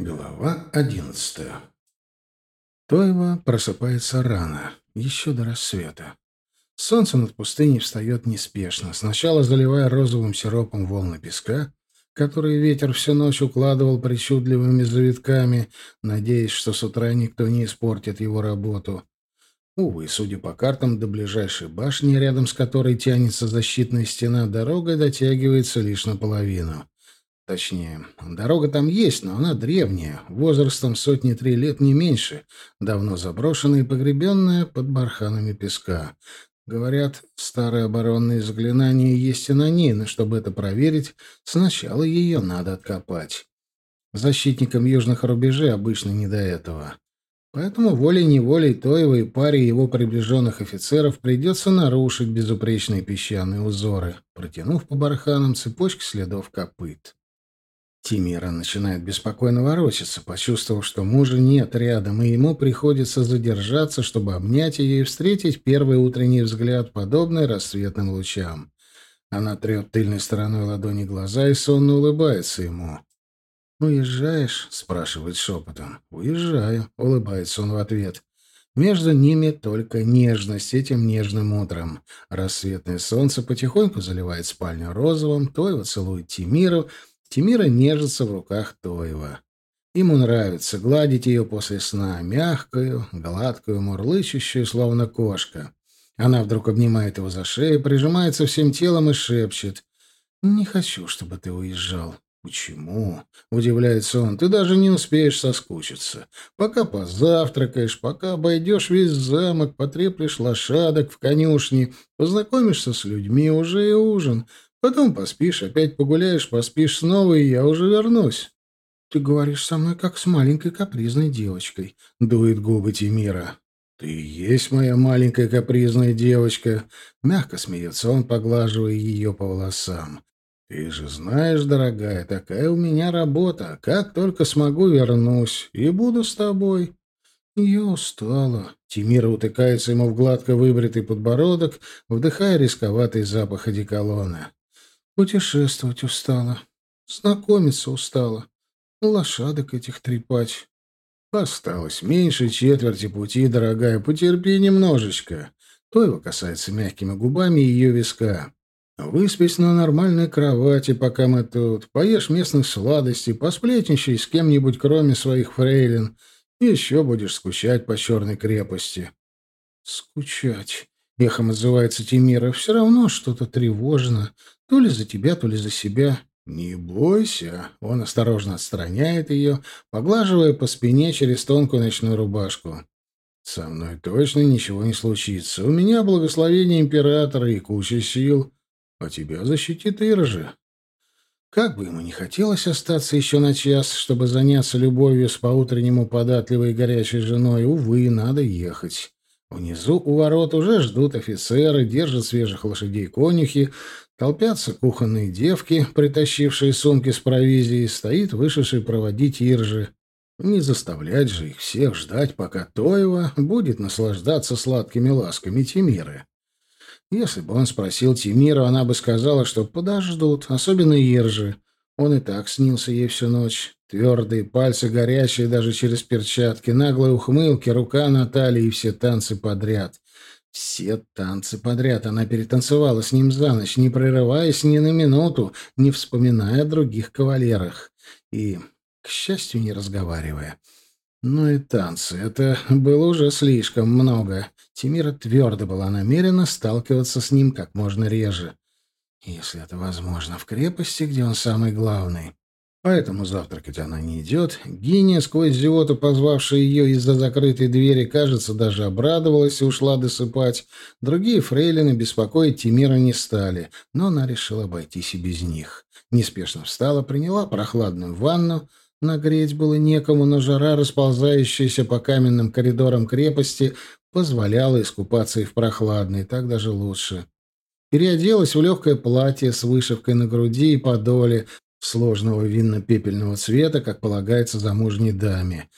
Глава одиннадцатая. Тойва просыпается рано, еще до рассвета. Солнце над пустыней встает неспешно, сначала заливая розовым сиропом волны песка, которые ветер всю ночь укладывал причудливыми завитками, надеясь, что с утра никто не испортит его работу. Увы, судя по картам, до ближайшей башни, рядом с которой тянется защитная стена, дорога дотягивается лишь наполовину. Точнее, дорога там есть, но она древняя, возрастом сотни три лет не меньше, давно заброшенная и погребенная под барханами песка. Говорят, старые оборонные заклинания есть и на ней, но чтобы это проверить, сначала ее надо откопать. Защитникам южных рубежей обычно не до этого. Поэтому волей-неволей Тоева и паре его приближенных офицеров придется нарушить безупречные песчаные узоры, протянув по барханам цепочки следов копыт. Тимира начинает беспокойно ворочаться, почувствовав, что мужа нет рядом, и ему приходится задержаться, чтобы обнять ее и встретить первый утренний взгляд, подобный рассветным лучам. Она трет тыльной стороной ладони глаза и сонно улыбается ему. «Уезжаешь?» — спрашивает шепотом. «Уезжаю», — улыбается он в ответ. Между ними только нежность этим нежным утром. Рассветное солнце потихоньку заливает спальню розовым, Тойва целует Тимиру, Тимира нежится в руках Тоева. Ему нравится гладить ее после сна, мягкую, гладкую, мурлычущую, словно кошка. Она вдруг обнимает его за шею, прижимается всем телом и шепчет. «Не хочу, чтобы ты уезжал». «Почему?» — удивляется он. «Ты даже не успеешь соскучиться. Пока позавтракаешь, пока обойдешь весь замок, потреплешь лошадок в конюшне, познакомишься с людьми, уже и ужин. Потом поспишь, опять погуляешь, поспишь снова, и я уже вернусь. Ты говоришь со мной, как с маленькой капризной девочкой, — дует губы Тимира. Ты и есть моя маленькая капризная девочка, — мягко смеется он, поглаживая ее по волосам. Ты же знаешь, дорогая, такая у меня работа. Как только смогу, вернусь и буду с тобой. Я устала. Тимира утыкается ему в гладко выбритый подбородок, вдыхая рисковатый запах одеколона. Путешествовать устала, знакомиться устала, лошадок этих трепать. Осталось меньше четверти пути, дорогая, потерпи немножечко. То его касается мягкими губами ее виска. Выспись на нормальной кровати, пока мы тут. Поешь местных сладостей, посплетничай с кем-нибудь, кроме своих фрейлин. Еще будешь скучать по черной крепости. Скучать. Эхом отзывается Тимира. Все равно что-то тревожно. То ли за тебя, то ли за себя. «Не бойся!» Он осторожно отстраняет ее, поглаживая по спине через тонкую ночную рубашку. «Со мной точно ничего не случится. У меня благословение императора и куча сил. А тебя защитит Иржи. Как бы ему не хотелось остаться еще на час, чтобы заняться любовью с по-утреннему податливой и горячей женой, увы, надо ехать. Внизу у ворот уже ждут офицеры, держат свежих лошадей конюхи, толпятся кухонные девки, притащившие сумки с провизией, стоит вышедший проводить Иржи. Не заставлять же их всех ждать, пока Тоева будет наслаждаться сладкими ласками Тимиры. Если бы он спросил Тимиру, она бы сказала, что подождут, особенно Иржи. Он и так снился ей всю ночь. Твердые пальцы, горячие даже через перчатки, наглые ухмылки, рука на талии и все танцы подряд. Все танцы подряд она перетанцевала с ним за ночь, не прерываясь ни на минуту, не вспоминая о других кавалерах. И, к счастью, не разговаривая. Ну и танцы. Это было уже слишком много. Тимира твердо была намерена сталкиваться с ним как можно реже. Если это возможно, в крепости, где он самый главный. Поэтому завтракать она не идет. Гиня, сквозь зевоту позвавшая ее из-за закрытой двери, кажется, даже обрадовалась и ушла досыпать. Другие фрейлины беспокоить Тимира не стали, но она решила обойтись и без них. Неспешно встала, приняла прохладную ванну. Нагреть было некому, но жара, расползающаяся по каменным коридорам крепости, позволяла искупаться и в прохладной, так даже лучше. Переоделась в легкое платье с вышивкой на груди и подоле, сложного винно-пепельного цвета, как полагается замужней даме.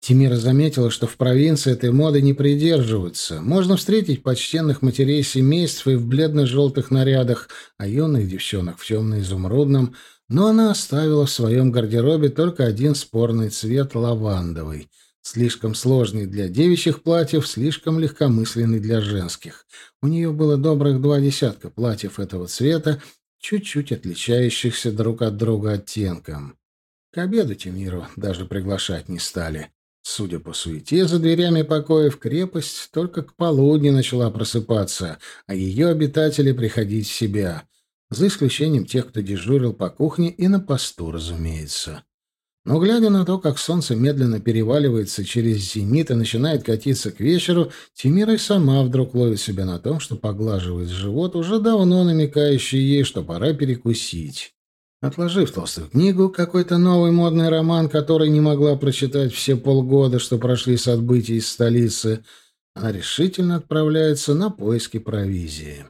Тимира заметила, что в провинции этой моды не придерживаются. Можно встретить почтенных матерей семейств и в бледно-желтых нарядах, а юных девчонок в темно-изумрудном, но она оставила в своем гардеробе только один спорный цвет — лавандовый. Слишком сложный для девичьих платьев, слишком легкомысленный для женских. У нее было добрых два десятка платьев этого цвета, чуть-чуть отличающихся друг от друга оттенком. К обеду Тимиру даже приглашать не стали. Судя по суете за дверями покоев, крепость только к полудню начала просыпаться, а ее обитатели приходить в себя, за исключением тех, кто дежурил по кухне и на посту, разумеется. Но, глядя на то, как солнце медленно переваливается через зенит и начинает катиться к вечеру, Тимира и сама вдруг ловит себя на том, что поглаживает живот, уже давно намекающий ей, что пора перекусить. Отложив толстую книгу, какой-то новый модный роман, который не могла прочитать все полгода, что прошли с отбытия из столицы, она решительно отправляется на поиски провизии.